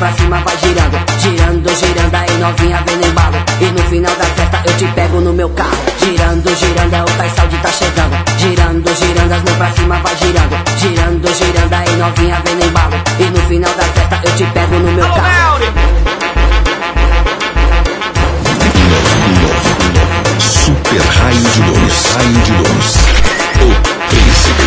pra cima vai girando. Girando, girando, aí novinha vem no embalo. E no final da festa eu te pego no meu carro. Girando, girando, é o Tais Saúde tá chegando. Girando, girando, as mãos pra cima vai girando. Girando, girando, aí novinha vem no embalo. E no final da festa eu te pego no meu carro. Super Raio de Luz, Raio de Luz.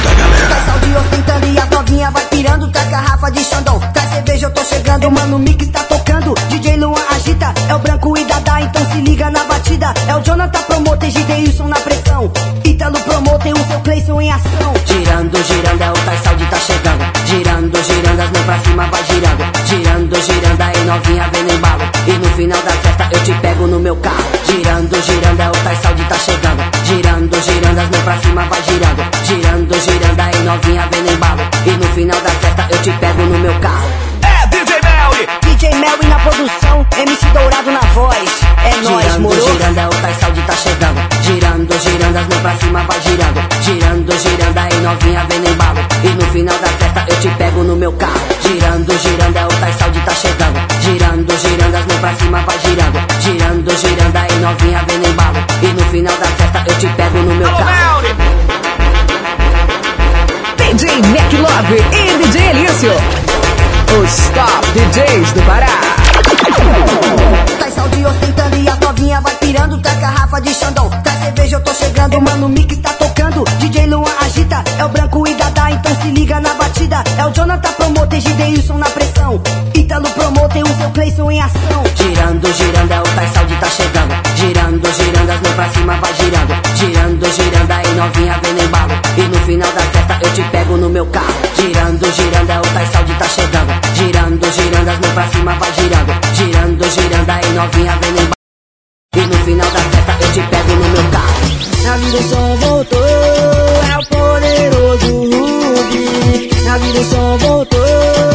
Da galera. Casal de ostentando e as novinha vai pirando. Traz garrafa de Xandão, traz cerveja, eu tô chegando. Mano, o mix tá tocando. DJ Luan agita. É o branco e Dada, então se liga na batida. É o Jonathan Promoter, Gideilson na pressão. Ítalo Promoter, o seu Cleison em ação. Girando, girando, é o Taissaldi tá chegando. Girando, girando, as mãos pra cima vai girando. Girando, girando, aí novinha vem no embalo. E no final da festa eu te pego no meu carro. Girando, girando, é o Taissaldi tá chegando. Girando, as mãos pra cima vai girando. Girando, girando, aí novinha vem no embalo. E no final da festa eu te pego no meu carro. É DJ Melly! DJ Melly na produção, MC Dourado na voz. É nóis, Girando, moro? girando, é o Tais Saúde tá chegando. Girando, girando, as mãos pra cima vai girando. Girando, girando, aí novinha vem no embalo. E no final da festa eu te pego no meu carro. Girando, girando, é o Tais Saúde tá chegando. Girando, girando, as mãos pra cima vai girando. Girando, girando, aí novinha vem no embalo. E no final da festa eu te pego no meu carro. DJ Mac Love e DJ Elício. Os top DJs do Pará. Tá saúde ostentando e as novinha vai pirando. Tá garrafa de Xandão, tá cerveja, eu tô chegando. Mano, o mix tá tocando. DJ Luan agita. É o branco e Dada, então se liga na batida. É o Jonathan Promoter, Gideilson na pressão. Promoter, o seu Cleison em ação. Girando, girando, é o Tais Saúde tá chegando. Girando, girando, as mãos pra cima vai girando. Girando, girando, aí novinha vem no embalo. E no final da festa eu te pego no meu carro. Girando, girando, é o Tais Saúde tá chegando. Girando, girando, as mãos pra cima vai girando. Girando, girando, aí novinha vem no embalo. E no final da festa eu te pego no meu carro. Na vida som voltou, é o poderoso Rubi. Na vida som voltou,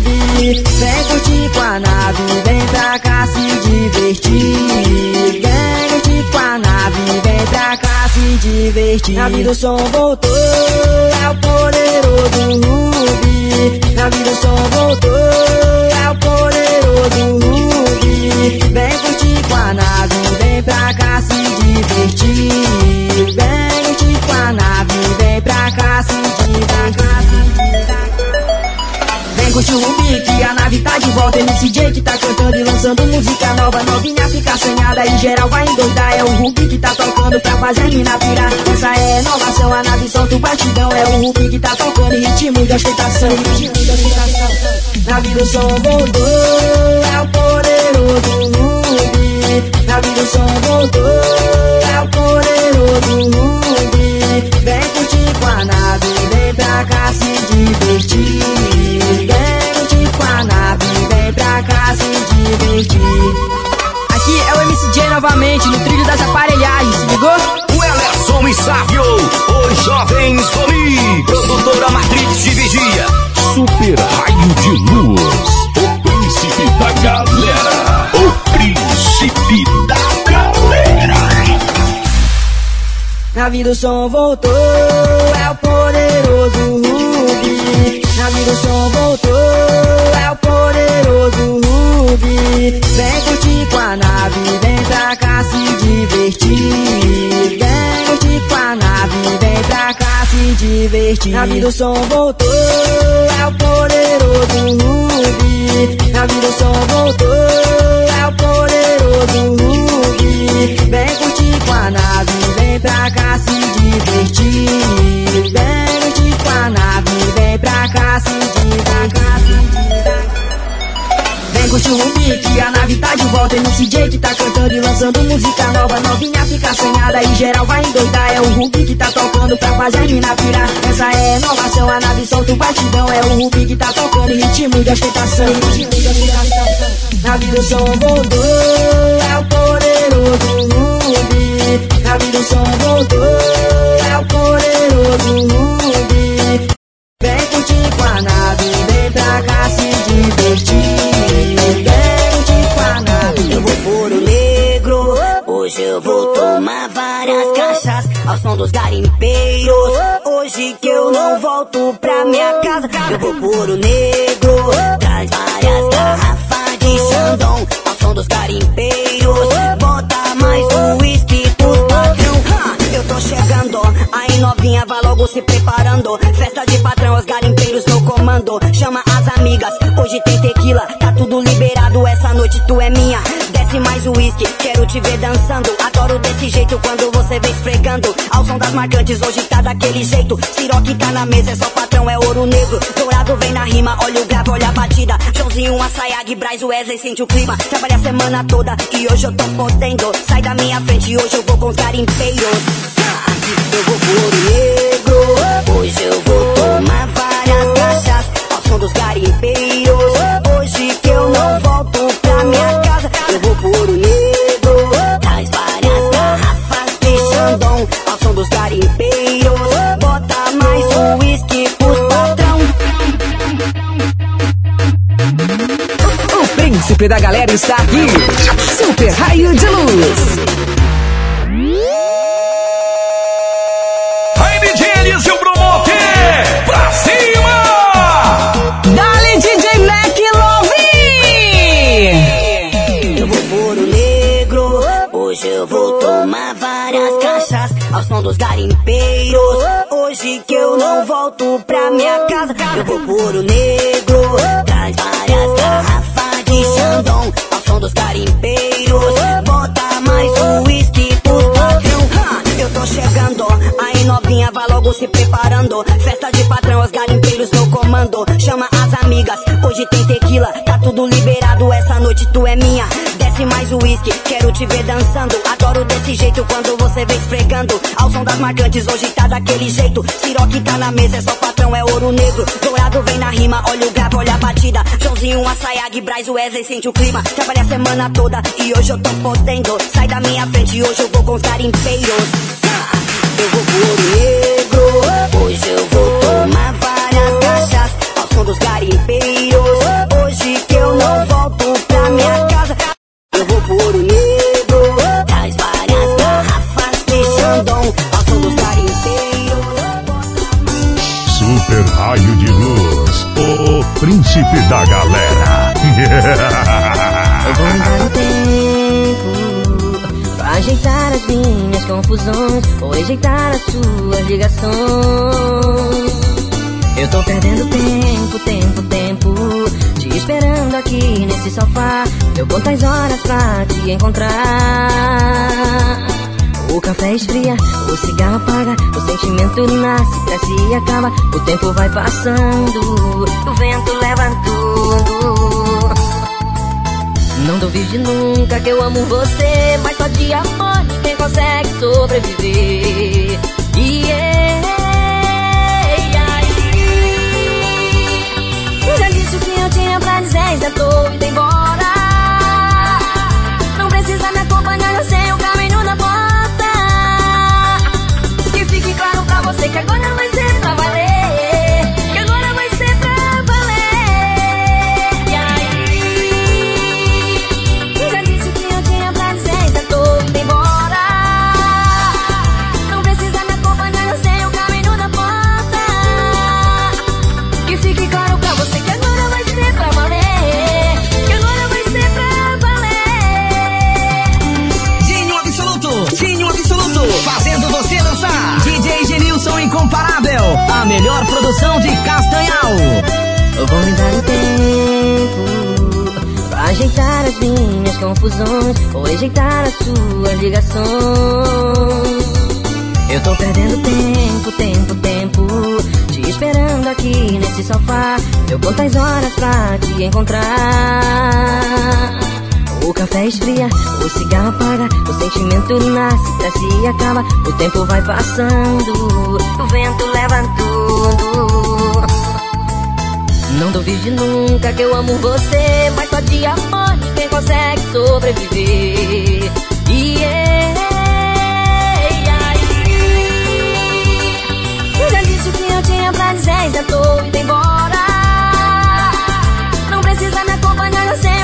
Vem curtir com a nave, vem pra cá se divertir. Vem curtir com a nave, vem pra cá se divertir. Na vida o som voltou, é o poderoso Rubi. Na vida o som voltou, é o poderoso Rubi. Vem curtir com a nave, vem pra cá se divertir. Vem curtir com a nave, vem pra cá se divertir. Vem curtir o que a nave tá de volta. MC que tá cantando e lançando música nova. Novinha fica assanhada e geral vai endoidar. É o Rubi que tá tocando pra fazer a mina pirar. Essa é inovação, a nave solta o batidão. É o Rubi que tá tocando em ritmo de ostentação. Ritmo de ostentação. Na vida o som voltou, é o poderoso Rubi. Na vida o som voltou, é o poderoso Rubi. Vem curtir com a nave, vem pra cá se divertir. Vem pra cá se divertir. Aqui é o MCJ novamente, no trilho das aparelhagens, se ligou? O Elerson e Sávio, os jovens Tomi, produtora Matrix de Vigia. Super Raio de Luz. O príncipe da galera. O príncipe da galera. Na vida o som voltou, é o poderoso Rubi. Na vida o som voltou, é o poderoso Rubi. Vem curtir com a nave, vem pra cá se divertir. Vem curtir com a nave, vem pra cá se divertir. Na vida o som voltou, é o poderoso Rubi. Na vida o som voltou, é o poderoso Rubi. Vem curtir com a nave, vem pra cá se divertir. Vem com a nave, vem pra cá se. Vem curtir o Rubi, que a nave tá de volta. MC J que tá cantando e lançando música nova. Novinha fica assanhada e geral vai endoidar. É o Rubi que tá tocando pra fazer a mina pirar. Essa é a inovação, a nave solta o batidão. É o Rubi que tá tocando ritmo de ostentação. Ritmo de ostentação. Na vida o som voltou, é o poderoso Rubi. Na vida o som voltou, é o poderoso Rubi. Nave, vem pra cá se divertir. Vem a nave. Eu vou pôr o negro, hoje eu vou tomar várias cachaças. ao som dos garimpeiros. Hoje que eu não volto pra minha casa, eu vou por o negro. Traz várias garrafas de Xandão, ao som dos garimpeiros. Bota mais um whisky pros patrão. Eu tô chegando, aí novinha vai logo se preparando. Festa de patrão, os garimpeiros no comando. Chama as amigas, hoje tem tequila, tá tudo liberado. Essa noite tu é minha. Desce mais whisky, quero te ver dançando. Adoro desse jeito quando você vem esfregando. Ao som das marcantes, hoje tá daquele jeito. Siroque tá na mesa, é só patrão, é ouro negro. Dourado vem na rima, olha o grave, olha a batida. Joãozinho, Assayag, Braz, Wesley, sente o clima. Trabalha a semana toda e hoje eu tô podendo. Sai da minha frente, hoje eu vou com os garimpeiros. Ah, Eu vou por ouro negro. Hoje eu vou tomar várias caixas dos garimpeiros. Hoje que eu não volto pra minha casa, eu vou por ouro negro. Traz várias garrafas de Xandão ao som dos garimpeiros. Bota mais um whisky pros patrão. O príncipe da galera está aqui. Super Raio de Luz. Hoje eu vou tomar várias caixas ao som dos garimpeiros. Hoje que eu não volto pra minha casa, eu vou por o negro. Traz várias garrafas de Xandão ao som dos garimpeiros. Bota mais whisky pros patrão. Eu tô chegando, novinha vai logo se preparando. Festa de patrão, os garimpeiros no comando. Chama as amigas, hoje tem tequila, tá tudo liberado. Essa noite tu é minha. Desce mais o whisky, quero te ver dançando. Adoro desse jeito quando você vem esfregando. Ao som das marcantes, hoje tá daquele jeito. Siroque tá na mesa, é só patrão, é ouro negro. Dourado vem na rima, olha o grave, olha a batida. Joãozinho, Assayag, Braz, Wesley, sente o clima. Trabalha a semana toda e hoje eu tô podendo. Sai da minha frente, hoje eu vou com os garimpeiros. Eu vou negro. Hoje eu vou tomar várias caixas ao som dos garimpeiros. Confusões, vou rejeitar as suas ligações. Eu tô perdendo tempo, tempo, tempo, te esperando aqui nesse sofá. Eu conto as horas pra te encontrar. O café esfria, o cigarro apaga, o sentimento nasce, cresce e acaba. O tempo vai passando, o vento leva tudo. Não duvide nunca que eu amo você, mas só de amor ninguém consegue sobreviver. Yeah, aí. Já disse o que eu tinha pra dizer, já tô indo embora. Não precisa me acompanhar, eu sei o caminho da porta. Que fique claro pra você que agora vai melhor produção de Castanhal. Vou me dar um tempo pra ajeitar as minhas confusões, vou rejeitar as suas ligações. Eu tô perdendo tempo, tempo, tempo, te esperando aqui nesse sofá. Eu conto as horas pra te encontrar. O café esfria, o cigarro apaga, o sentimento nasce, cresce e acaba. O tempo vai passando, o vento leva tudo. Não duvide nunca que eu amo você, mas só de amor ninguém consegue sobreviver. Yeah, aí. Já disse que eu tinha pra dizer, já tô indo embora. Não precisa me acompanhar, eu sei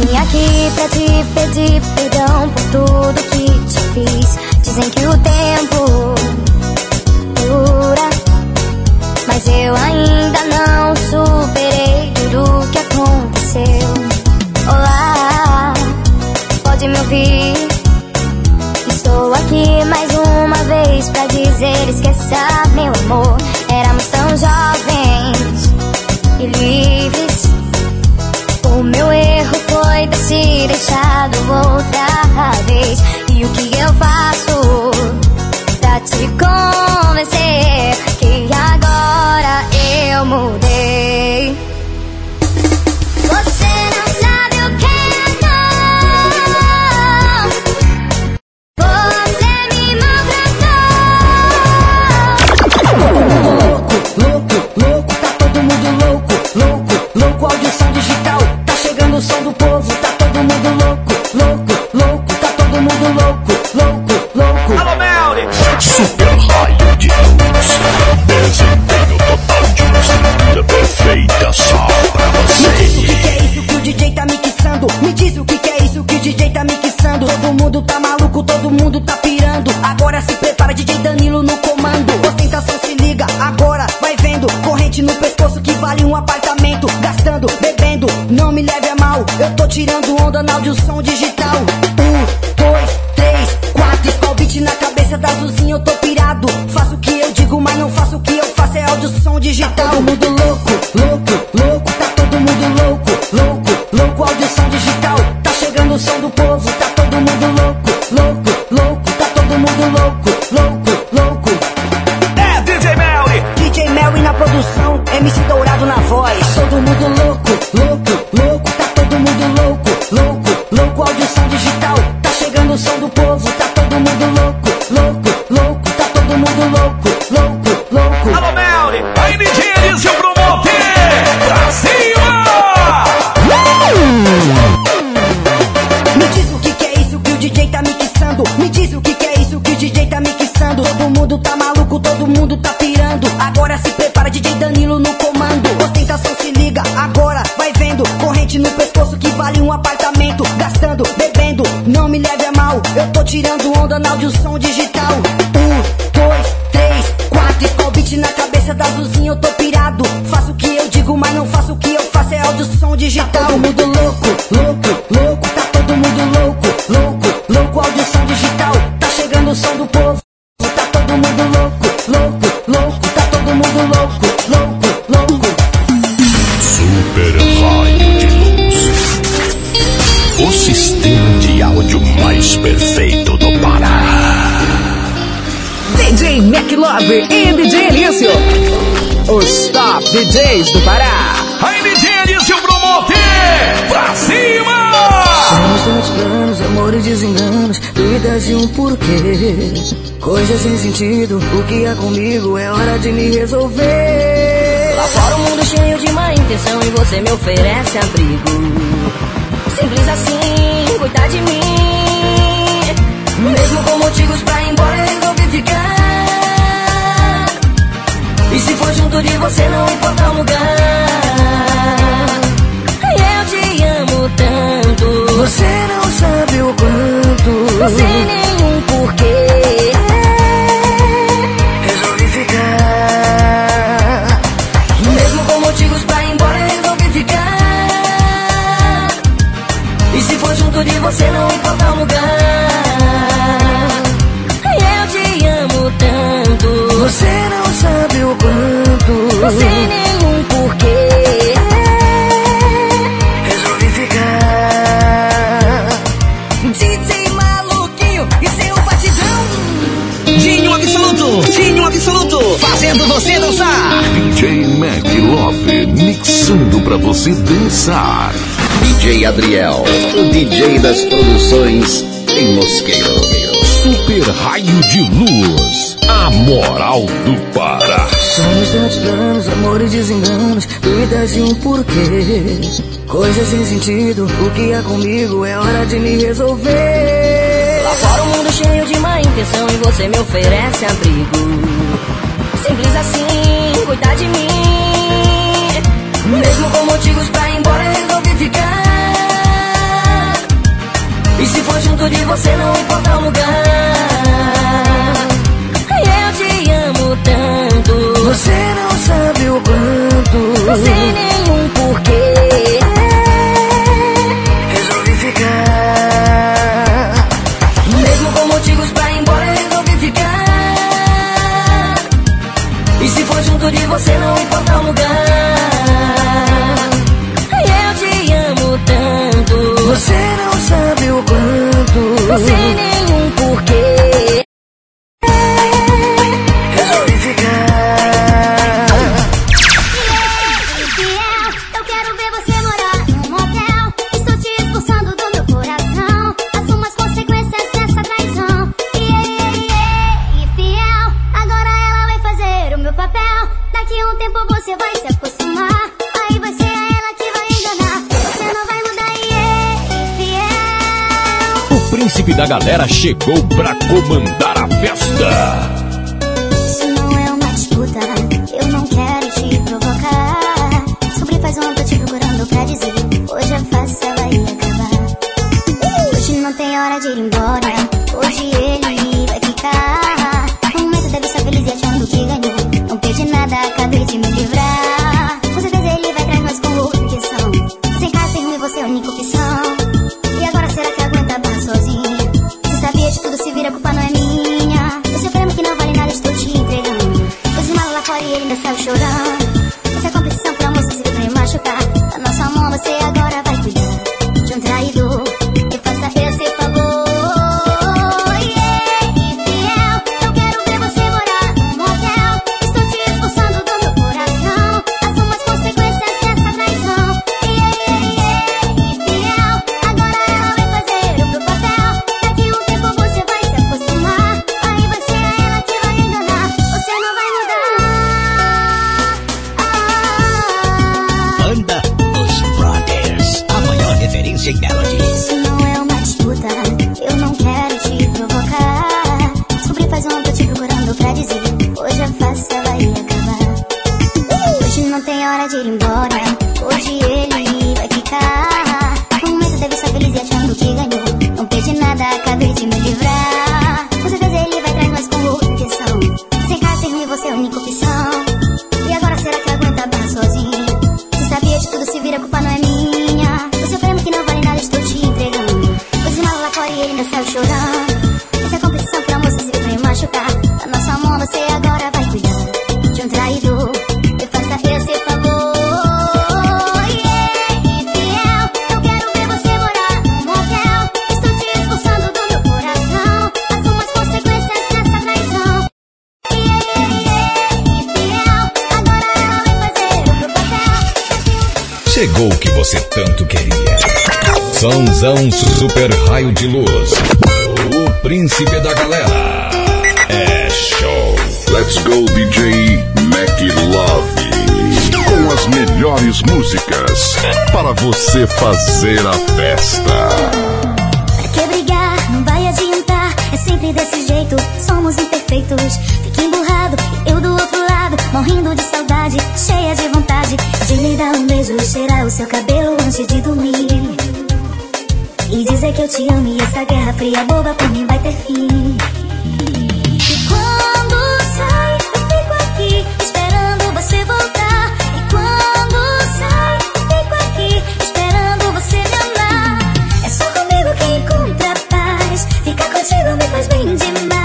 vim aqui pra te pedir perdão por tudo que te fiz. Dizem que o tempo dura, mas eu ainda não superei tudo que aconteceu. Olá, pode me ouvir? Estou aqui mais uma vez pra dizer: esqueça, meu amor. Éramos tão jovens. E o que eu faço pra te convencer que agora eu mudei? mundo tá maluco, todo mundo tá pirando. Agora se prepara, DJ Danilo no comando. Ostentação se liga, agora vai vendo. Corrente no pescoço que vale um apartamento. Gastando, bebendo, não me leve a mal. Eu tô tirando onda na áudio som digital. Um, dois, três, quatro. Scalbit na cabeça da Azulzinha, eu tô pirado. Faço o que eu digo, mas não faço o que eu faço. É áudio som digital. Tá momento, gastando, bebendo, não me leve a mal. Eu tô tirando onda na audição digital. Um, dois, três, quatro, escovite na cabeça da luzinha, eu tô pirado. Faço o que eu digo, mas não faço o que eu faço, é audição digital. Tá todo mundo louco, louco, louco. porquê. Coisas sem sentido, o que há comigo é hora de me resolver. Lá fora o mundo é cheio de má intenção e você me oferece abrigo. Simples assim, cuidar de mim. Mesmo com motivos pra ir embora, eu resolvi ficar. E se for junto de você, não importa o lugar tanto. Você não sabe o quanto. Sem nenhum porquê. É. Resolvi ficar. Mesmo com motivos pra ir embora, resolvi ficar. E se for junto de você, não importa o lugar. Eu te amo tanto. Você não sabe o quanto. Você fazendo você dançar. DJ Mac Love, mixando pra você dançar. DJ Adriel, o DJ das produções em Mosqueiro. Super raio de luz, a moral do Pará. Sonhos instantes planos, amores, e desenganos, dúvidas e um porquê. Coisas sem sentido, o que é comigo é hora de me resolver. Lá fora o mundo cheio de má intenção e você me oferece abrigo simples assim, cuidar de mim. Mesmo com motivos pra ir embora, resolvi ficar. E se for junto de você, não importa o lugar. singing. equipe da galera chegou pra comandar a festa. Sonzão Super Raio de Luz. O príncipe da galera. É show. Let's go DJ Mac Love. Com as melhores músicas para você fazer a festa. Pra que brigar? Não vai adiantar. É sempre desse jeito, somos imperfeitos. Fica emburrado, eu do outro lado, morrendo de saudade, cheia de vontade de lhe dar um beijo e cheirar o seu cabelo antes de dormir. E dizer que eu te amo e essa guerra fria boba por mim vai ter fim. E quando sai, eu fico aqui esperando você voltar. E quando sai, eu fico aqui esperando você me amar. É só comigo que encontra paz. Ficar contigo me faz bem demais.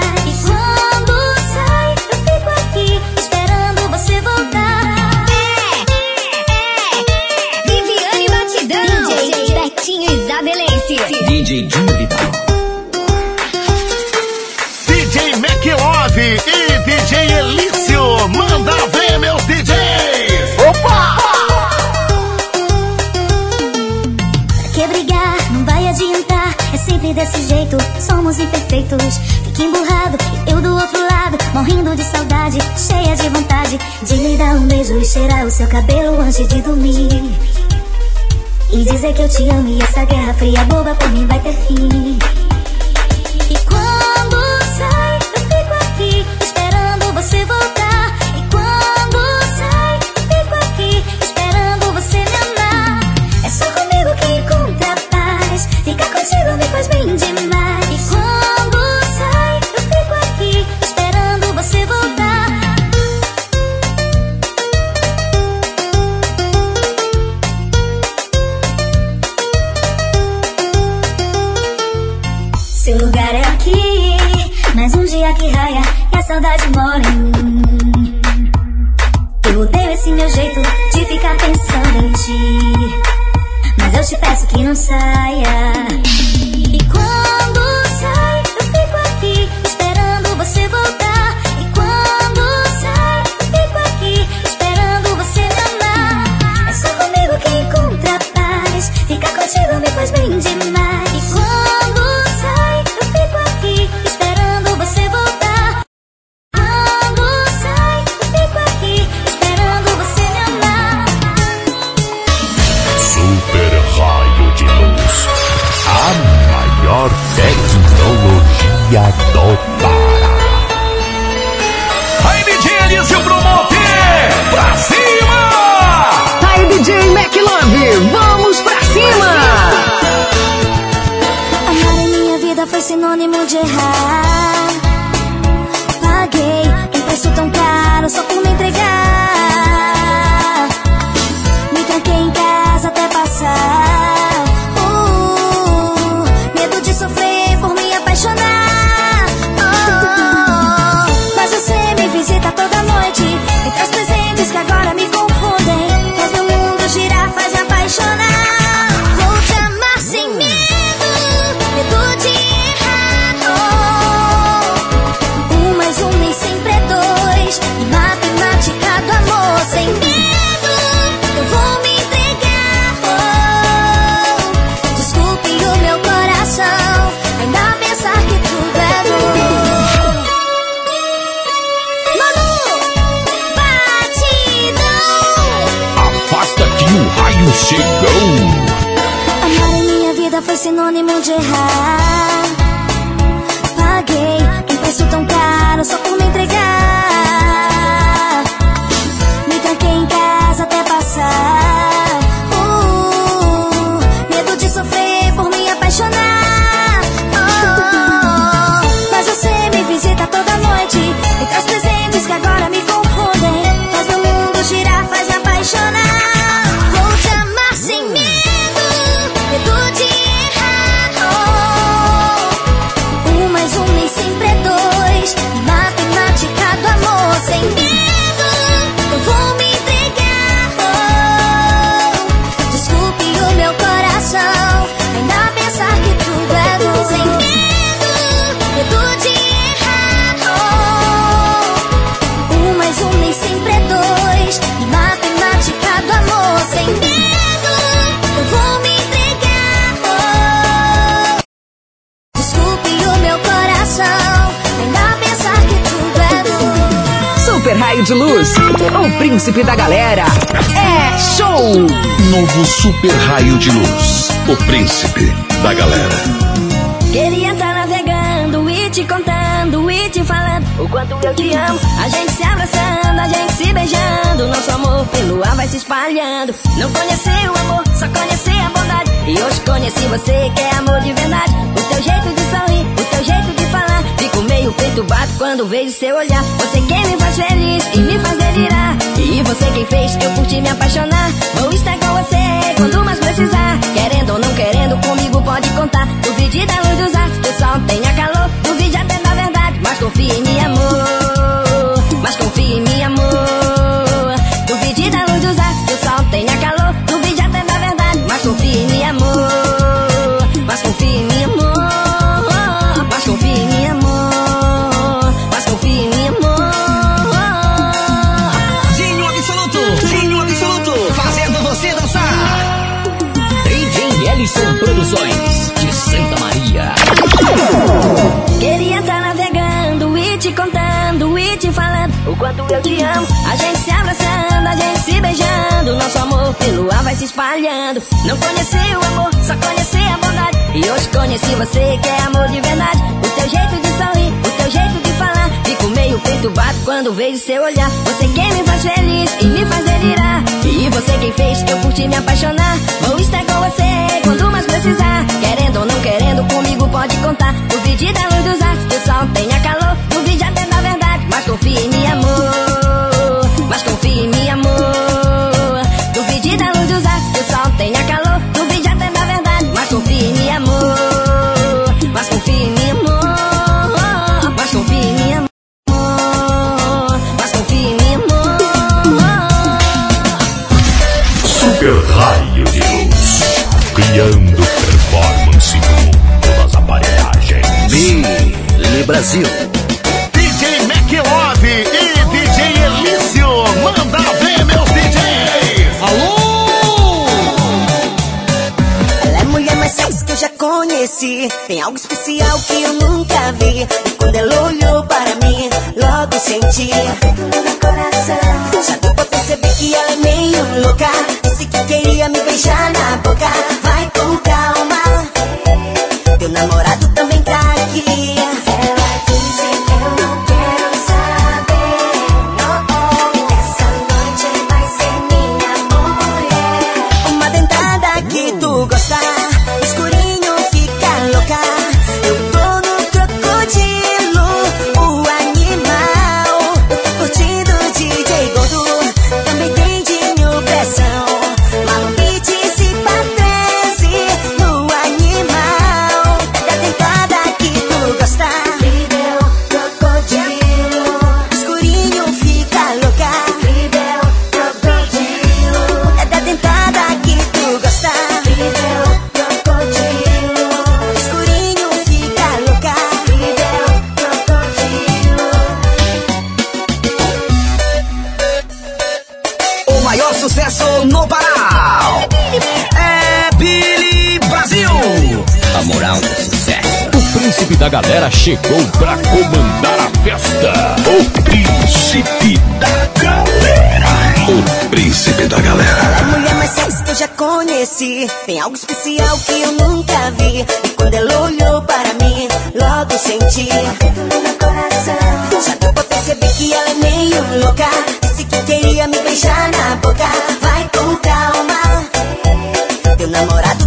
DJ Dinho Vital. DJ Mac Love e DJ Elício. Manda ver, meus DJs. Opa! Pra que brigar? Não vai adiantar. É sempre desse jeito, somos imperfeitos. Fica emburrado, eu do outro lado, morrendo de saudade, cheia de vontade de lhe dar um beijo e cheirar o seu cabelo antes de dormir. E dizer que eu te amo e essa guerra fria boba por mim vai ter fim. E quando sai, eu fico aqui da galera. É show! Novo super raio de luz. O príncipe da galera. Queria estar navegando e te contando e te falando o quanto eu te amo. A gente se abraçando, a gente se beijando. Nosso amor pelo ar vai se espalhando. Não conheci o amor, só conheci a bondade. E hoje conheci você que é amor de verdade. O teu jeito de sorrir, o teu jeito de o meio peito bato quando vejo seu olhar. Você quem me faz feliz e me faz delirar. E você quem fez eu curti me apaixonar. Vou estar com você quando mais precisar. Querendo ou não querendo, comigo pode contar. Duvide da luz dos que o sol tenha calor. Duvide até da verdade, mas confie em mim, amor. Mas confie eu te amo. A gente se abraçando, a gente se beijando. Nosso amor pelo ar vai se espalhando. Não conheci o amor, só conheci a bondade. E hoje conheci você que é amor de verdade. O teu jeito de sorrir, o teu jeito de falar. Fico meio perturbado quando vejo seu olhar. Você quem me faz feliz e me faz delirar. E você quem fez eu curti me apaixonar. Vou estar com namorado.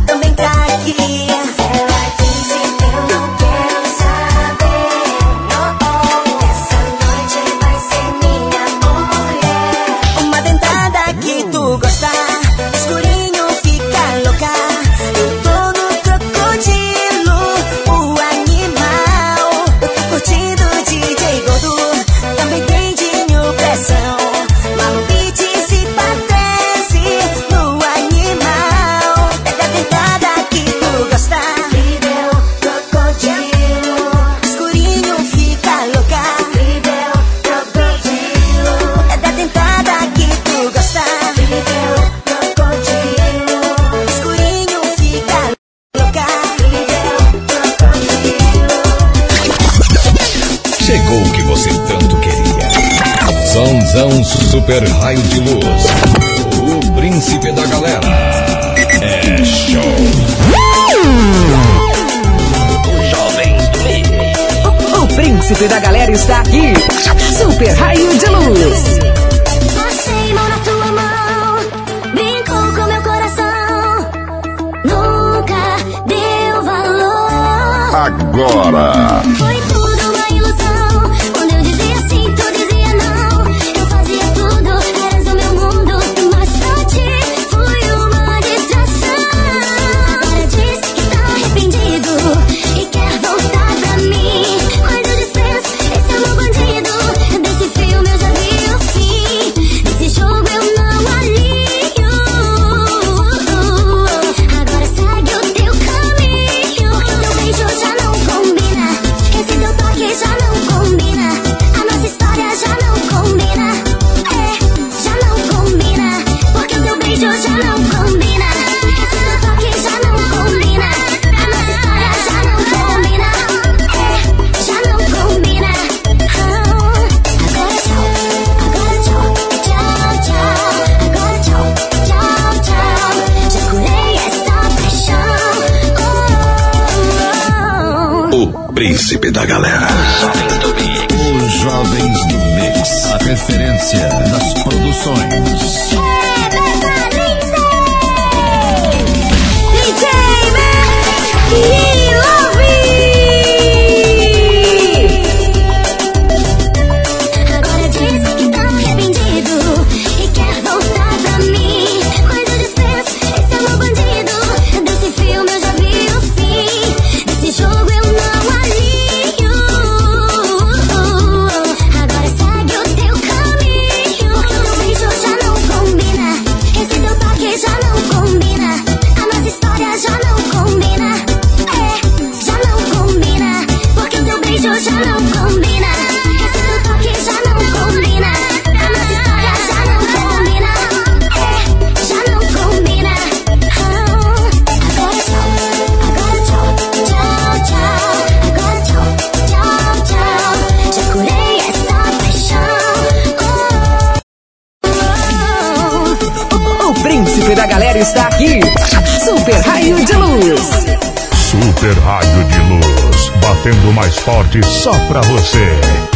só pra você.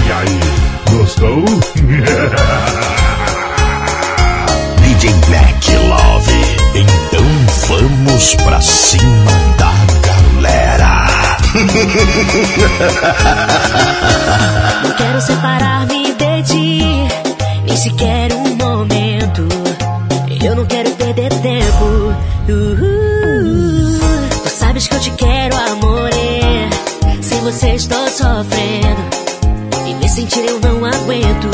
E aí, gostou? DJ Black Love. Então vamos pra cima da galera. Não quero separar sofrendo. E me sentir eu não aguento.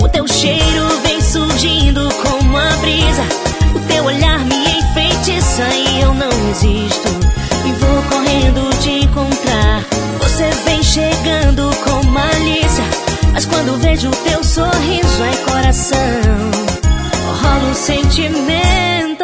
O teu cheiro vem surgindo como a brisa. O teu olhar me enfeitiça e eu não resisto. E vou correndo te encontrar. Você vem chegando com malícia. Mas quando vejo o teu sorriso é coração. Rola um sentimento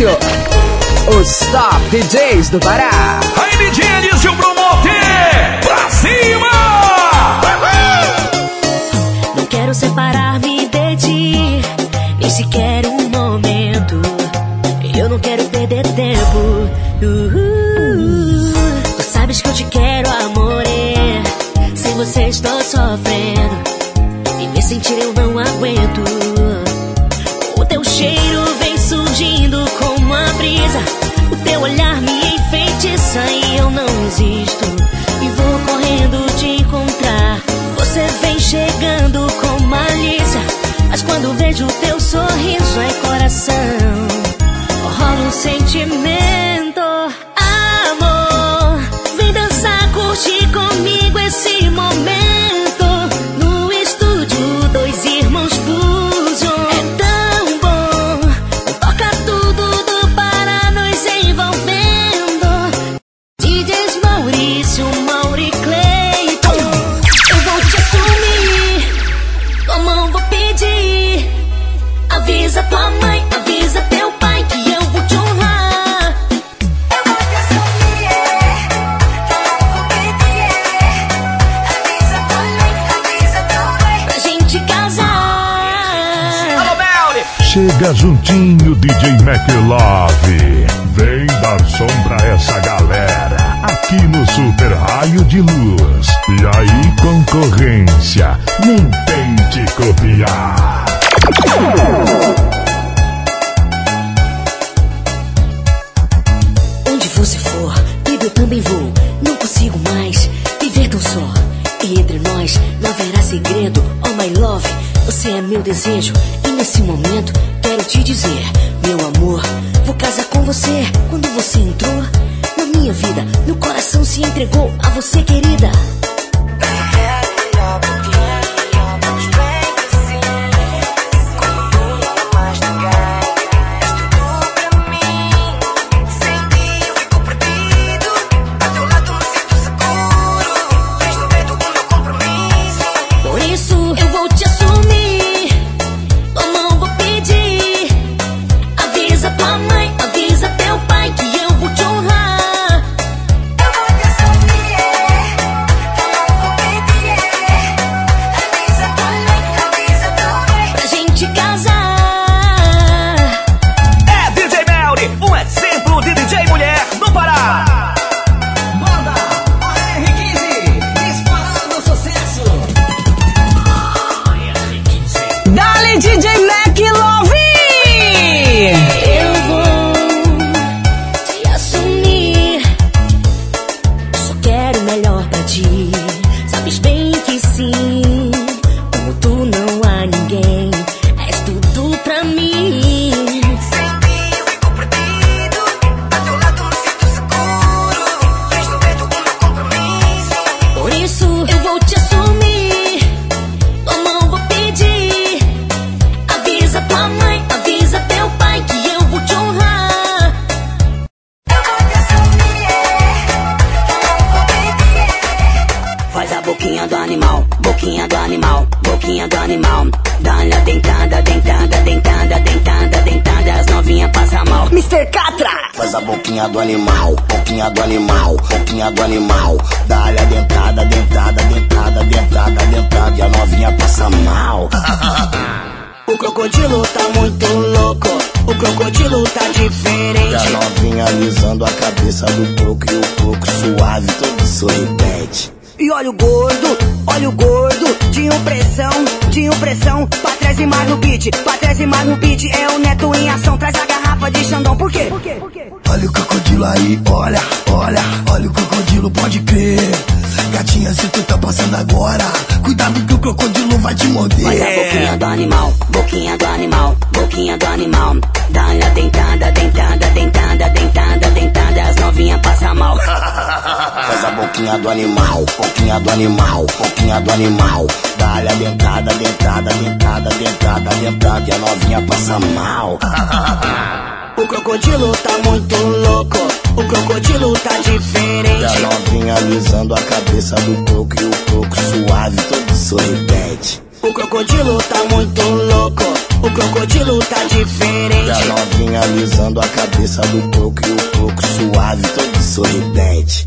Os top DJs do Pará. Aí, de um promotor, Pra cima! Não quero separar-me de ti, nem sequer um momento. Eu não quero perder tempo. Tu sabes que eu te quero, amor. É. Sem você estou sofrendo. E me sentir eu não aguento. chegando com malícia. Mas quando vejo teu sorriso em coração, rola um sentimento. Amor, vem dançar, curtir comigo esse momento. Chega juntinho, DJ McLove. Vem dar som pra essa galera. Aqui no Super Raio de Luz. E aí, concorrência, nem tente copiar. Onde você for, baby, eu também vou. Não consigo mais viver tão só. E entre nós não haverá segredo. Oh my love, você é meu desejo. my do animal. Dá-lhe a dentada, dentada, dentada, dentada, dentada. E a novinha passa mal. O crocodilo tá muito louco, o crocodilo tá E a diferente. novinha alisando a cabeça do croco e o croco suave, todo sorridente. O crocodilo tá muito louco, o crocodilo tá E a diferente. novinha alisando a cabeça do croco e o croco suave, todo sorridente.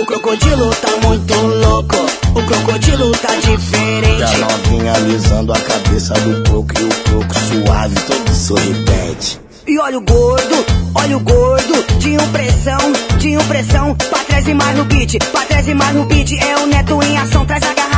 O crocodilo tá muito louco, o crocodilo tá E a diferente. novinha alisando a cabeça do croco e o croco suave, todo sorridente. E olha o gordo, olha o gordo, de impressão, de impressão. Pra trás e mais no beat, pra trás e mais no beat. É o neto em ação, traz a garrafa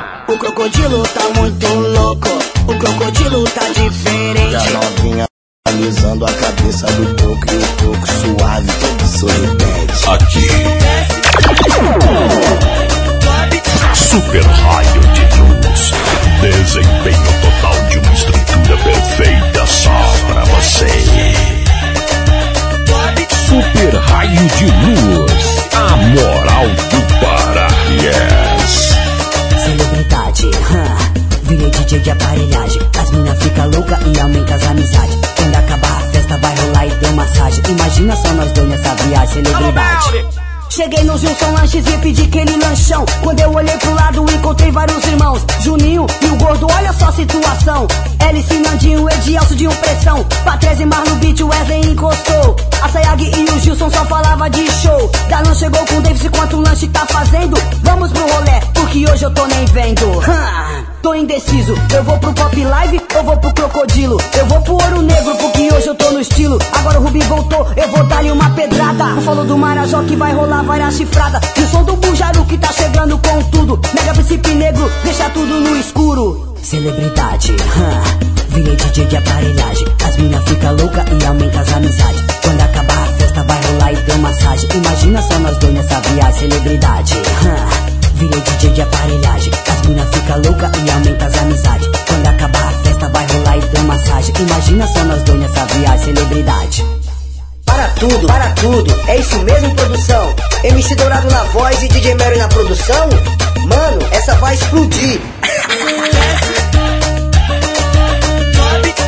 O crocodilo tá muito louco, o crocodilo tá E a diferente. novinha alisando a cabeça do toco e o toco suave, todo sorridente. Aqui. Super raio de luz. Desempenho total de uma estrutura perfeita só pra você. Super raio de luz. A moral do Pará. Yes. Celebridade, hã? Virei DJ de aparelhagem. As mina fica louca e aumenta as amizades. Quando acabar a festa vai rolar e deu massagem. Imagina só nós dois nessa viagem, celebridade. Cheguei no Gilson Lanches e pedi aquele lanchão. Quando eu olhei pro lado, encontrei vários irmãos. Juninho e o gordo, olha só a situação. Hélice, Nandinho, Edielso de pressão. Patrese, Marlon Beach, Wesley encostou. A Sayag e o Gilson só falava de show. Dalan chegou com o Davis quanto lanche tá fazendo. Vamos pro rolê, porque hoje eu tô nem vendo. Hã, tô indeciso, eu vou pro Pop Live ou vou pro Crocodilo? Eu vou pro Ouro Negro, porque hoje eu tô no estilo. Agora o Rubi voltou, eu vou dar-lhe uma pedrada. Falou do Marajó que vai rolar várias chifradas. E o som do Bujaru que tá chegando com tudo. Mega Príncipe Negro, deixa tudo no escuro. Celebridade? Virei DJ de aparelhagem. As mina fica louca e aumenta as amizades. Quando acabar a festa vai rolar e deu massagem. Imagina só nós dois nessa viagem, celebridade? Virei DJ de aparelhagem. As mina fica louca e aumenta as amizades. Quando acabar a festa vai rolar e deu massagem. Imagina só nós dois nessa viagem, celebridade. Para tudo, para tudo. É isso mesmo, produção? MC Dourado na voz e DJ Mary na produção? Mano, essa vai explodir.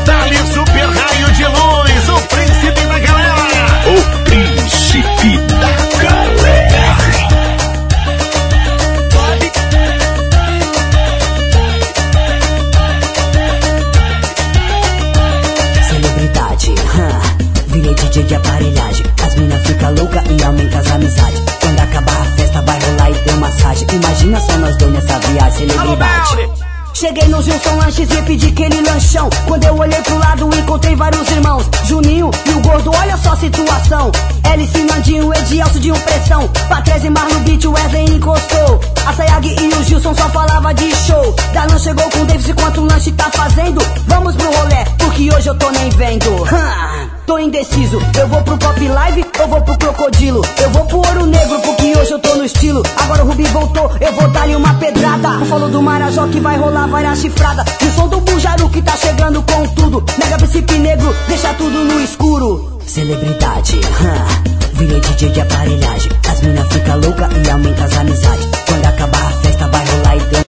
Dali Super Raio de Luz, o príncipe da galera. O príncipe DJ de aparelhagem. As mina fica louca e aumenta as amizades. Quando acabar a festa vai rolar e deu massagem. Imagina só nós dois nessa viagem, celebridade. Cheguei no Gilson Lanches e pedi aquele lanchão. Quando eu olhei pro lado, encontrei vários irmãos. Juninho e o gordo, olha só a situação. Hélice, Nandinho, Edielso de um pressão. Patrese, Marlon Beach, Wesley encostou. A Sayag e o Gilson só falava de show. Dalan chegou com o Davis quanto o lanche tá fazendo. Vamos pro rolê, porque hoje eu tô nem vendo. Hã, tô indeciso, eu vou pro Pop Live ou vou pro Crocodilo? Eu vou pro Ouro Negro, porque hoje eu tô no estilo. Agora o Rubi voltou, eu vou dar-lhe uma pedrada. Falou do Marajó que vai rolar várias chifradas. E o som do Bujaru que tá chegando com tudo. Mega Príncipe Negro, deixa tudo no escuro. Celebridade, hã? Virei DJ de aparelhagem. As mina fica louca e aumenta as amizades. Quando acabar a festa vai rolar e deu.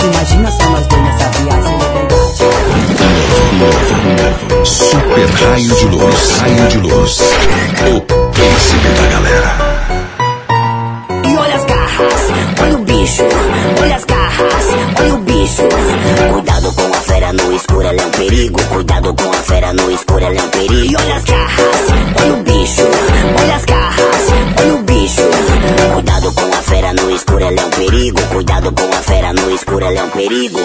Imagina só nós dois nessa viagem, Super raio de luz. Raio de luz. O príncipe da galera. E olha as garras, olha o bicho. Olha as garras, olha o bicho. Cuidado com a fera no escuro, ela é um perigo. Cuidado com a fera no escuro, ela é um perigo. E olha as garras, olha o bicho. Olha as garras, olha o bicho. Cuidado com a fera no escuro, ela é um perigo. Cuidado com a fera no escuro, ela é um perigo.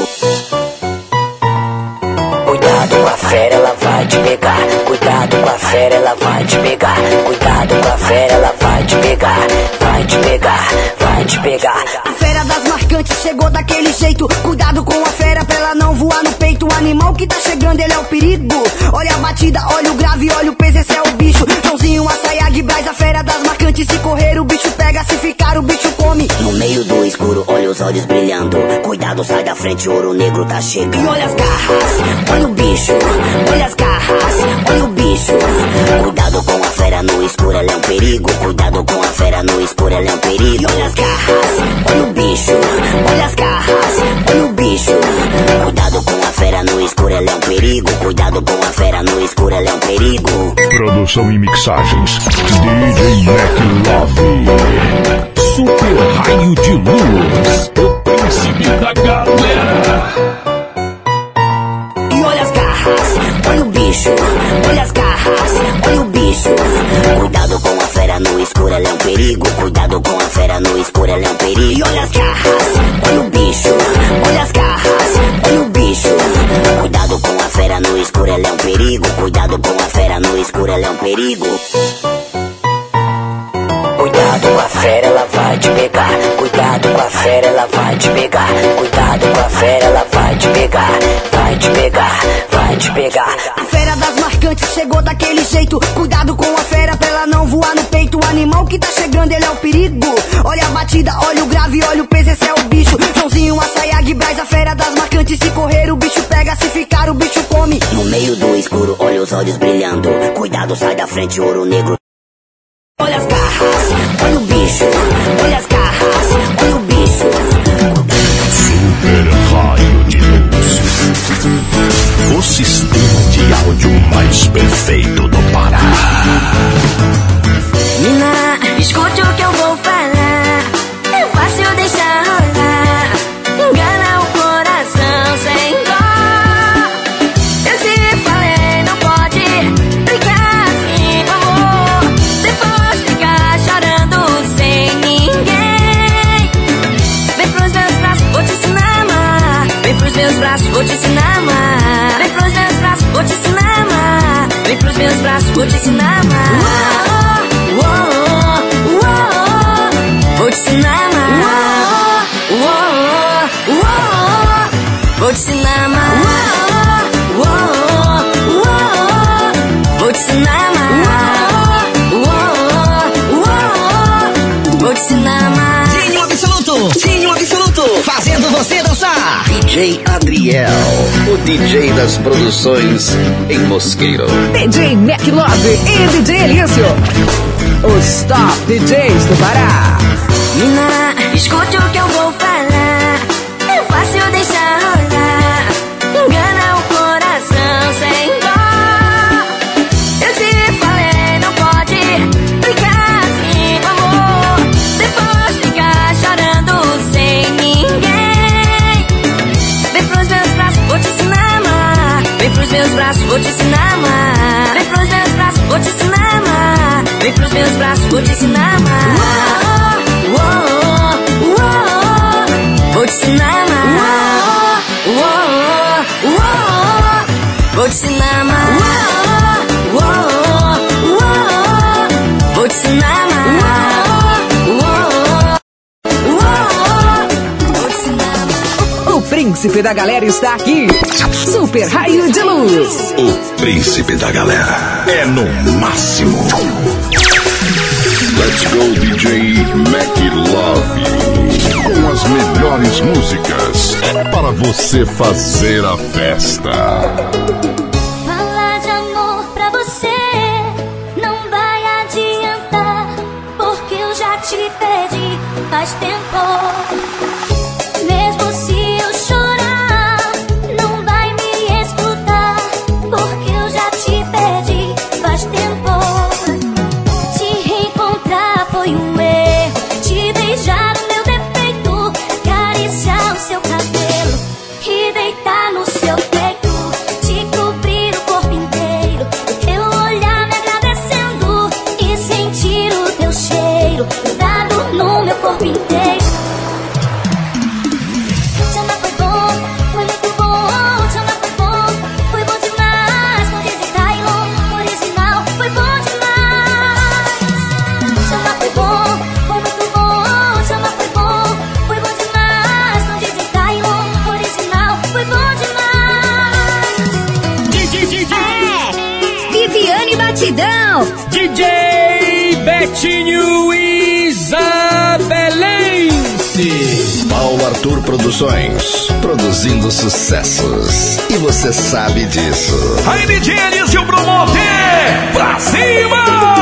Fera, ela vai te pegar. Cuidado com a fera, ela vai te pegar. Cuidado com a fera, ela vai te pegar. Vai te pegar, vai te pegar. A fera das marcantes chegou daquele jeito. Cuidado com a fera pra ela não voar no peito. O animal que tá chegando, ele é o perigo. Olha a batida, olha o grave, olha o peso, esse é o bicho. Joãozinho, a Sayag, Braz, a fera das marcantes. Se correr, o pega, se ficar, o bicho come. No meio do escuro, olha os olhos brilhando. Cuidado, sai da frente, ouro negro tá chegando. E olha as garras, olha o bicho. Olha as garras, olha o bicho. Cuidado com a fera no escuro, ela é um perigo. Cuidado com a fera no escuro, ela é um perigo. E olha as garras, olha o bicho. Olha as garras, escuro, ela é um perigo. Cuidado com a fera no escuro, ela é um perigo. Produção e mixagens. DJ Mac Love. Super raio de luz. O príncipe da galera. E olha as garras, olha o bicho. Olha as garras, olha o bicho. Cuidado com a fera no escuro, ela é um perigo. Cuidado com a fera no escuro, ela é um perigo. E olha as garras, olha o bicho. Olha as fera no escuro, ela é um perigo. Cuidado com a fera no escuro, ela é um perigo. Cuidado com a fera, ela vai te pegar. Cuidado com a fera, ela vai te pegar. Cuidado com a fera, ela vai te pegar. Vai te pegar, vai te pegar. A fera das marcantes chegou daquele jeito. Cuidado com a fera pra ela não voar no O animal que tá chegando, ele é o perigo. Olha a batida, olha o grave, olha o peso, esse é o bicho. Joãozinho, a saia de Braz, a fera das marcantes. Se correr, o bicho pega, se ficar, o bicho come. No meio do escuro, olha os olhos brilhando. Cuidado, sai da frente, ouro negro. Olha as garras, olha o bicho. Olha as garras, olha o bicho. Super Raio de Luz. O sistema de áudio mais perfeito do Pará. Vou te ensinar amar. Vem pros meus braços, vou te ensinar a amar. Vem pros meus braços, vou te ensinar a amar. Uou, uou, uou. Vou te ensinar a. Uou, uou, Vou te ensinar a amar. Uou, uou, Vou te ensinar a. Uou, uou, Vou te ensinar a amar. Dinho Absoluto, fazendo você dançar. DJ Adriel, o DJ das produções em Mosqueiro. DJ Mac Love e DJ Elício. Os top DJs do Pará. Vou te ensinar a amar. Vem pros meus braços, vou te ensinar a amar. Vem pros meus braços, vou te ensinar a amar. Uou, uou, Vou te ensinar a amar. Uou, uou, Vou te ensinar a amar. Uou, uou, Vou te ensinar a amar. Príncipe da galera está aqui. Super Raio de Luz. O príncipe da galera é no máximo. Let's go DJ Mac Love. Com as melhores músicas para você fazer a festa. Batidão. DJ Betinho Isabelense. Paulo Arthur Produções, produzindo sucessos. E você sabe disso. Aí, DJ Elísio Promove, pra cima!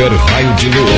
Super Raio de Luz.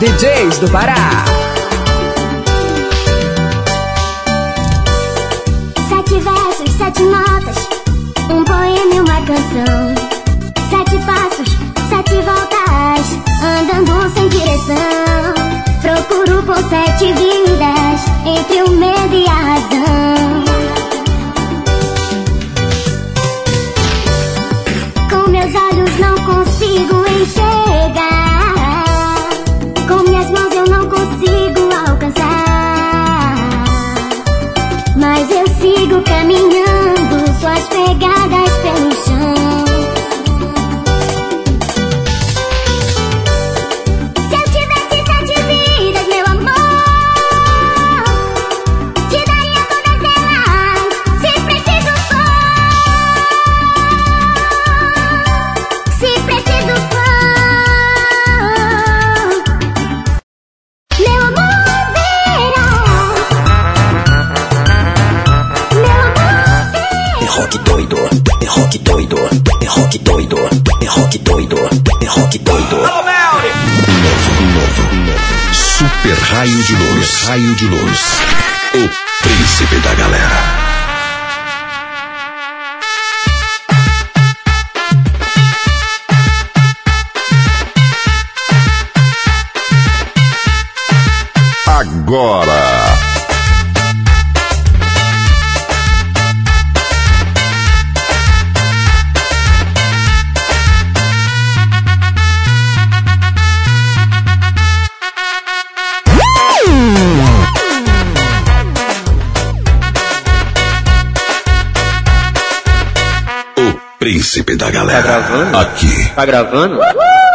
DJs do Pará. Agora. Príncipe da galera. Tá gravando? Aqui. Tá gravando?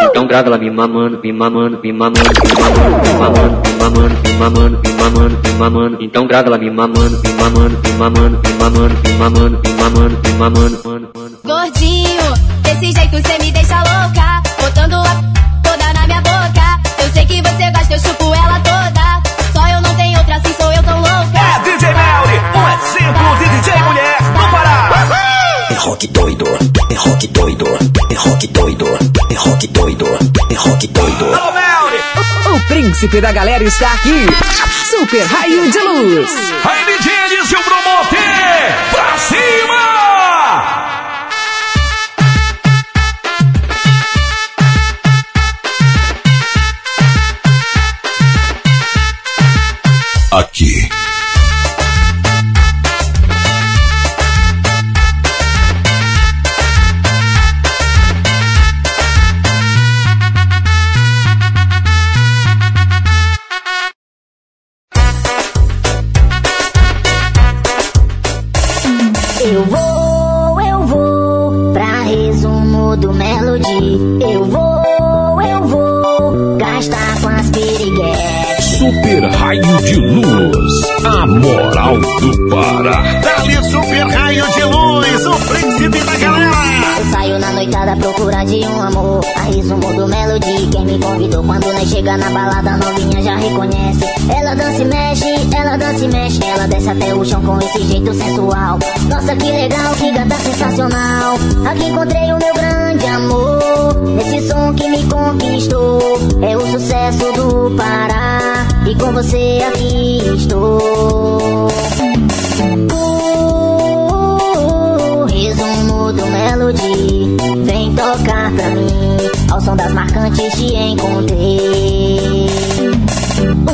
Então grava lá, me mamando, me mamando, me mamando, me mamando, me mamando, me mamando, me mamando, me mamando, me mamando. Então grava lá, me mamando, me mamando, me mamando, me mamando, me mamando, me mamando, me mamando. Gordinho, desse jeito cê me deixa louca. Botando a toda na minha boca. Eu sei que você gosta, eu chupo ela toda. Só eu não tenho outra, assim sou eu tão louca. É DJ Melly, um exemplo de DJ mulher no Pará. É rock doido, é rock doido, é rock doido, é rock doido, é rock doido. O príncipe da galera está aqui. Super Raio de Luz. Aí, DJ você aqui estou. O resumo do Melody Vem tocar pra mim Ao som das marcantes te encontrei O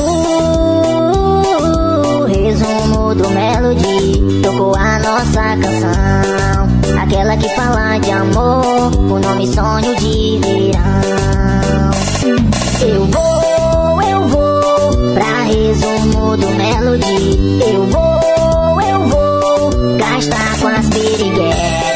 resumo do Melody Tocou a nossa canção Aquela que fala de amor O nome sonho de verão Eu vou, Pra resumo do Melody. Eu vou, eu vou Gastar com as piriguetes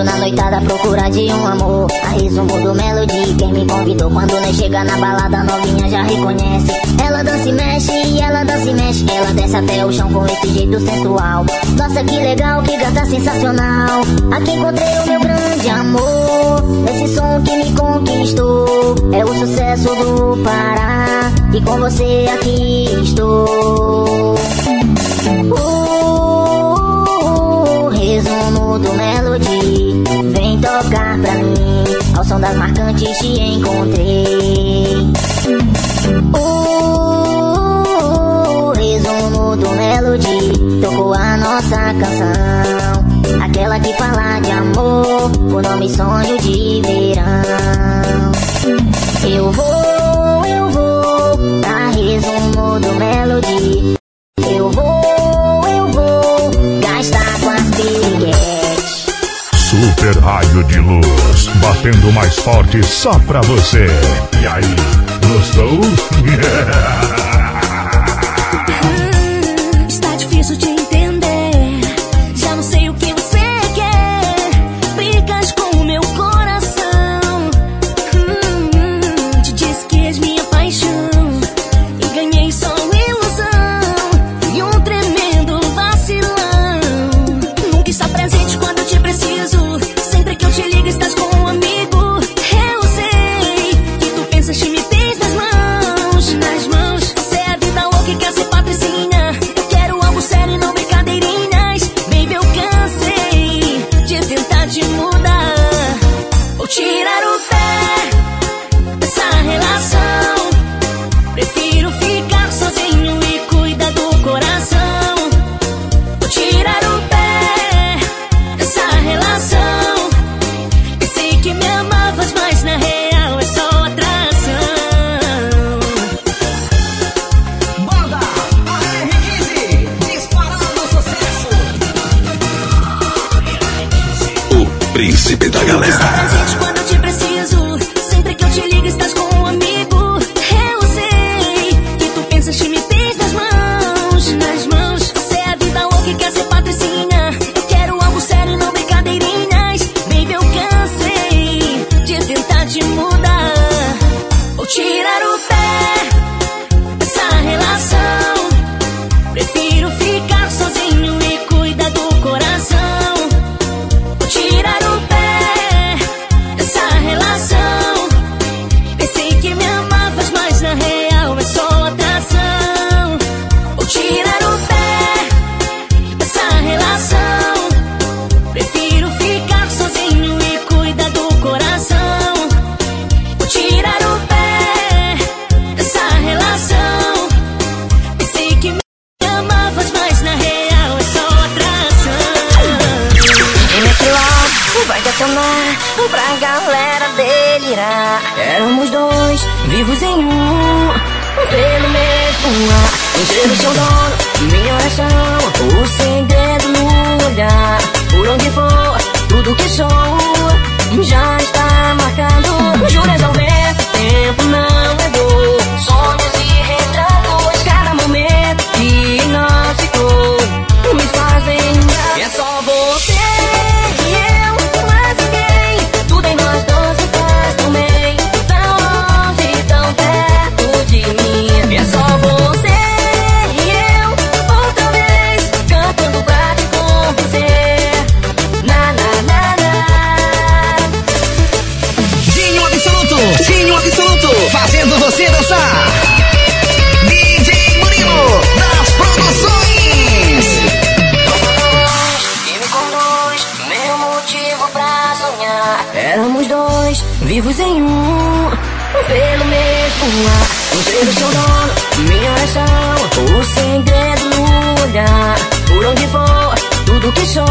saio na noitada procura de um amor. A resumo do Melody. Quem me convidou quando nós chega na balada, novinha já reconhece. Ela dança e mexe, ela dança e mexe. Ela desce até o chão com esse jeito sensual. Nossa, que legal, que gata sensacional. Aqui encontrei o meu grande amor. Esse som que me conquistou. É o sucesso do Pará. E com você aqui estou. O Pra mim. Ao som das marcantes te encontrei. O resumo do Melody Tocou a nossa canção. Aquela que fala de amor O nome sonho de verão. Eu vou, eu vou Pra resumo do Melody De luz, batendo mais forte só pra você. E aí, gostou? Tú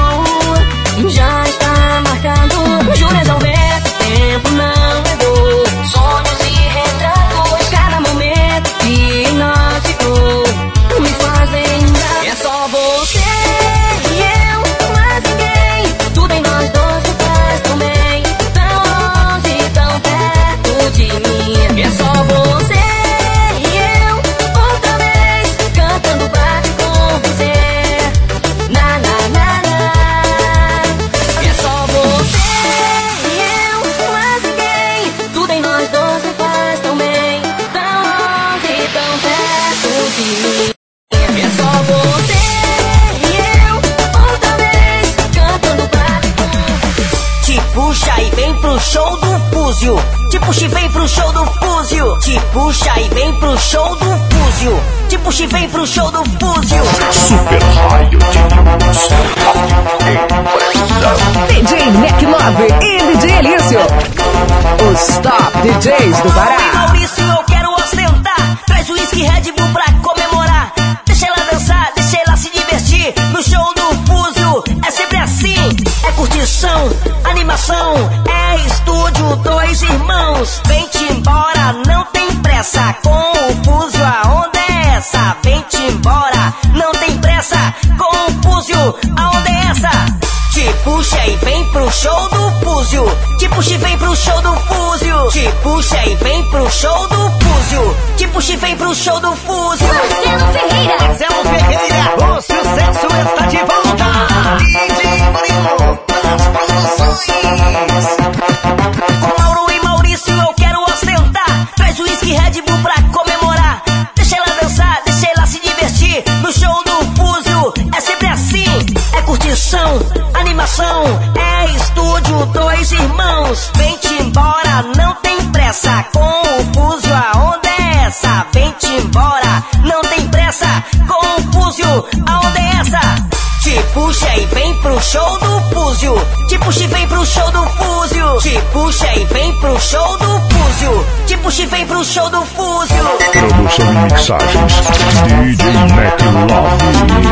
DJs do Bahia. 臭豆腐 gente vem pro show do Fúcio. Produção e mixagens, DJ Mac Love.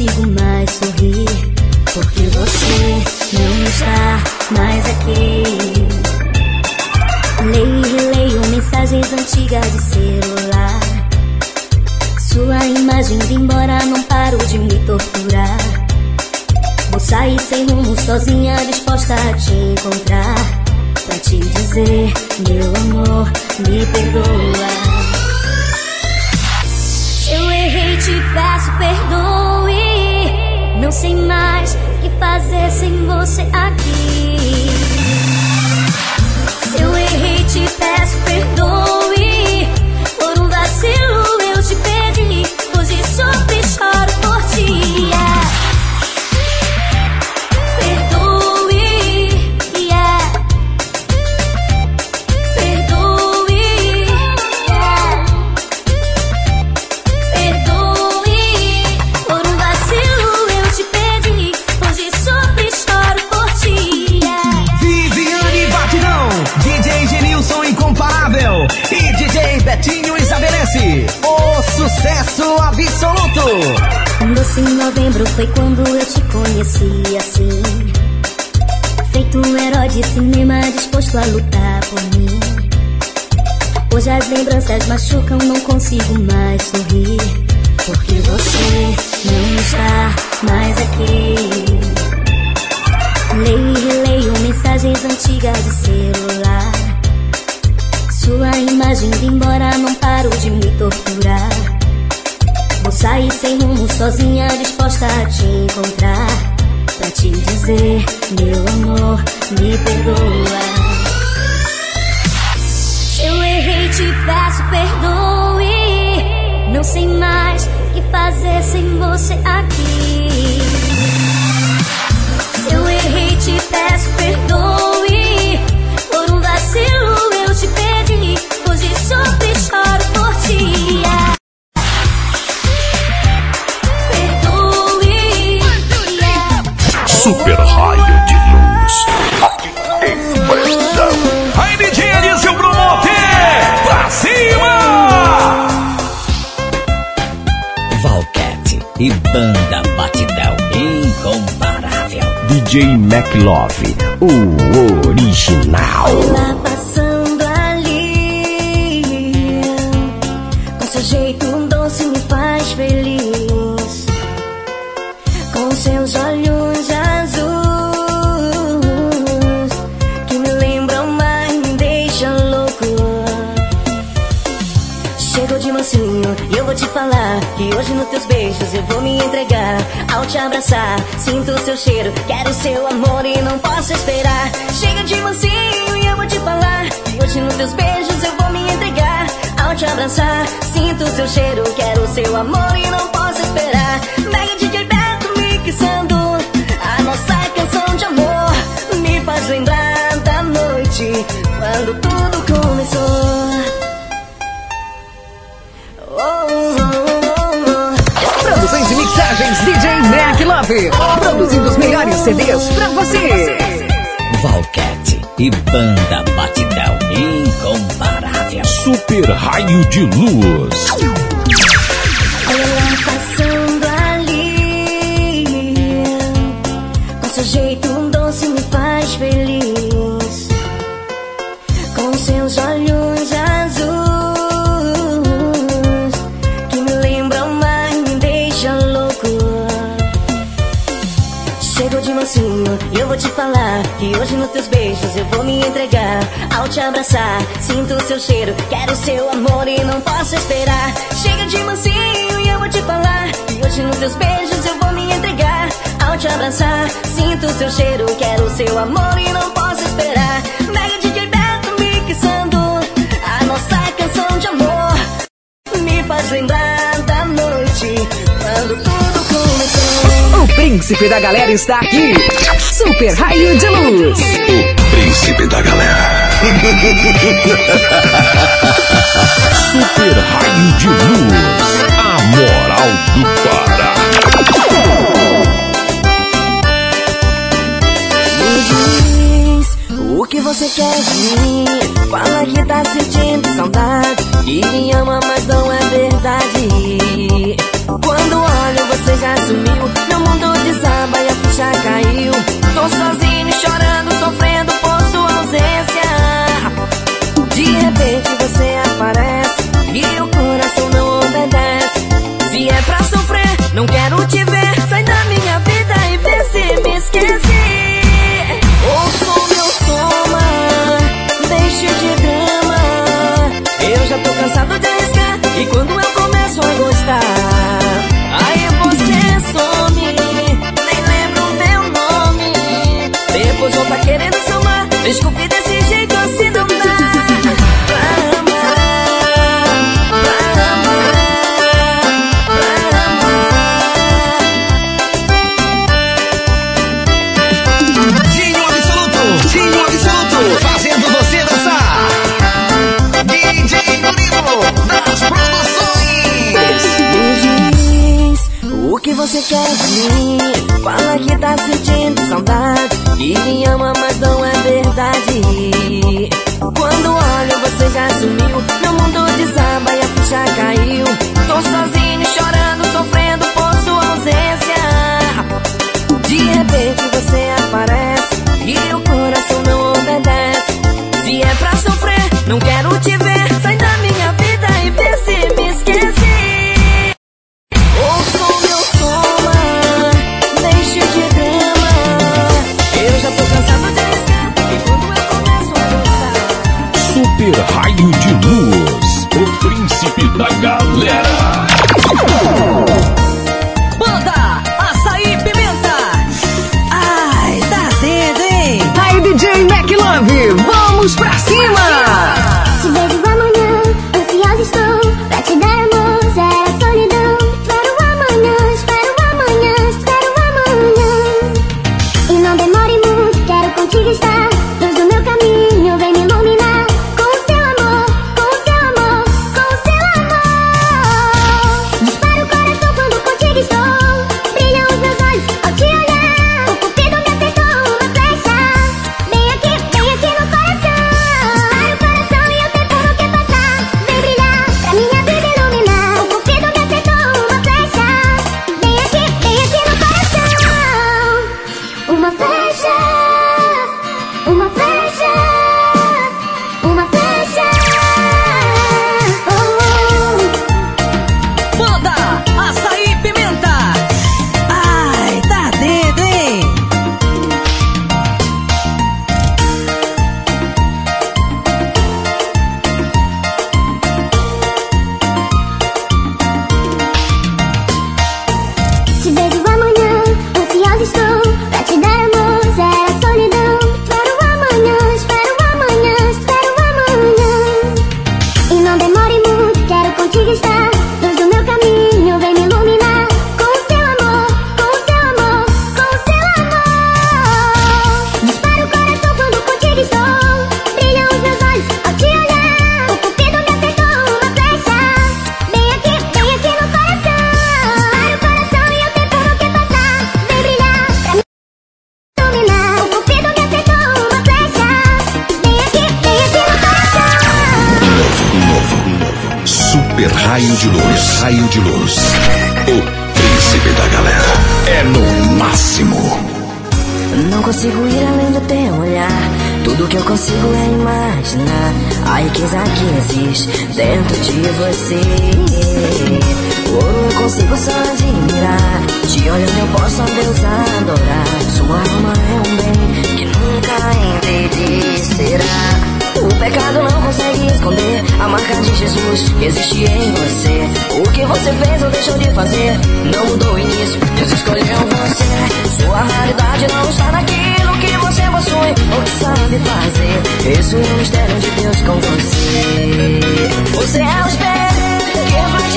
Consigo mais mais aqui. Leio e releio mensagens antigas de celular. Sua imagem embora, não paro de me torturar. Vou sair sem rumo, sozinha, disposta a te encontrar. Pra te dizer, meu amor, me perdoa. Eu errei, te peço perdoe. Não sei mais o que fazer sem você aqui. Eu errei, te peço perdoe. Por um vacilo eu te perdi. Hoje sofro e choro por ti. yeah. Perdoe, yeah. Super raio de luz. Aqui em Pressão. Aí, DJ Elísio Brumonte, pra cima! Valquete e banda. DJ McLove, o original. Tá passando ali Com seu jeito doce me faz feliz Com seus olhos vou te falar Que hoje nos teus beijos eu vou me entregar. Ao te abraçar, sinto o seu cheiro Quero seu amor e não posso esperar. Chega de mansinho e eu vou te falar Que hoje nos teus beijos eu vou me entregar. Ao te abraçar, sinto o seu cheiro Quero seu amor e não posso esperar. Mega DJ Beto mixando A nossa canção de amor Me faz lembrar da noite Quando tudo começou DJ Mac Love. Produzindo os melhores CDs pra você. Valquete e banda Batidão incomparável. Super raio de luz. Mansinho e eu vou te falar Que hoje nos teus beijos eu vou me entregar. Ao te abraçar, sinto o seu cheiro Quero seu amor e não posso esperar. Chega de mansinho e eu vou te falar Que hoje nos teus beijos eu vou me entregar. Ao te abraçar, sinto o seu cheiro Quero seu amor e não posso esperar. Mega DJ Beto mixando A nossa canção de amor. Faz lembrar da noite quando. O príncipe da galera está aqui. Super Raio de Luz. O príncipe da galera. Super Raio de Luz. A moral do Pará. Que você quer de mim. Fala que tá sentindo saudade. E me ama, mas não é verdade. Quando olho, você já sumiu. Meu mundo desaba e a ficha caiu. Tô sozinho, chorando, sofrendo por sua ausência. De repente você aparece e o coração não obedece. Se é pra sofrer, não quero te ver. Sai da minha vida e vê se me esquece. De drama. Eu já tô cansado de arriscar. E quando eu começo a gostar, aí você some, nem lembro o meu nome. Depois volta querendo somar. Desculpe você quer de mim. Fala que tá sentindo saudade. E me ama, mas não é verdade. Quando olho, você já sumiu. Meu mundo desaba e a ficha caiu. Tô sozinho, chorando, sofrendo por sua ausência. De repente você aparece e o coração não obedece. Se é pra sofrer, não quero te ver. Te olhando eu posso a Deus adorar. Sua alma é um bem que nunca envelhecerá. O pecado não consegue esconder a marca de Jesus que existe em você. O que você fez ou deixou de fazer não mudou o início. Deus escolheu você. Sua realidade não está naquilo que você possui ou que sabe fazer. Isso é o mistério de Deus com você. Você é o espelho que vai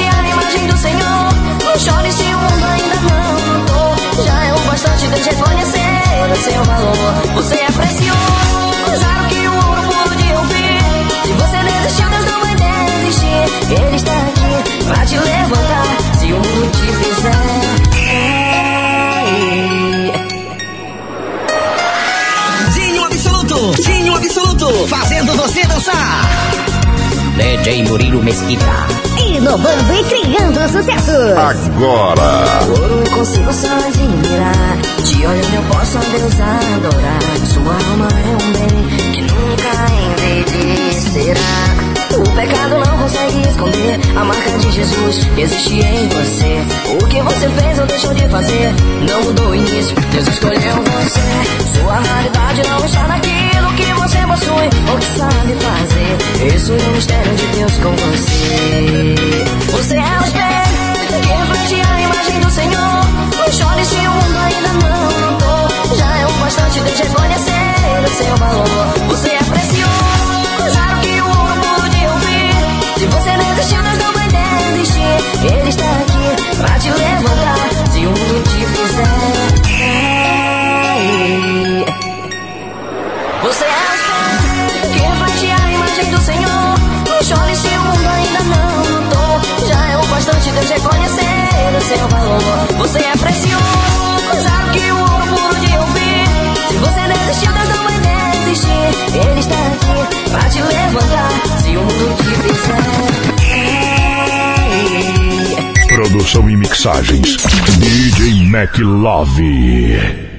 te seu valor. Você é precioso, usar o que o ouro puro de ouvir. Se você desistiu, Deus não vai desistir. Ele está aqui pra te levantar. Se o mundo te fizer. Dinho Absoluto, Dinho Absoluto, fazendo você dançar. DJ Murilo Mesquita. Inovando e criando sucesso. Agora. Ouro eu consigo só admirar. De olhos eu posso a Deus adorar. Sua alma é um bem que nunca envelhecerá. O pecado não consegue esconder a marca de Jesus existe em você. O que você fez ou deixou de fazer não mudou o início. Deus escolheu você. Sua realidade não está naquilo que você possui ou que sabe fazer. Isso é o mistério de Deus com você. Você é o espelho que reflete a imagem do Senhor. Chore se o mundo ainda não notou. Já é o bastante Deus reconhecer o seu valor. Você é precioso, usar o que o ouro pode ouvir. Se você desistiu, Deus não vai desistir. Ele seu valor. Você é precioso, o que o ouro puro de ouvir. Se você desistiu, Deus não vai desistir. Ele está aqui pra te levantar. Se o mundo te fizer. Produção e mixagens. DJ Mac Love.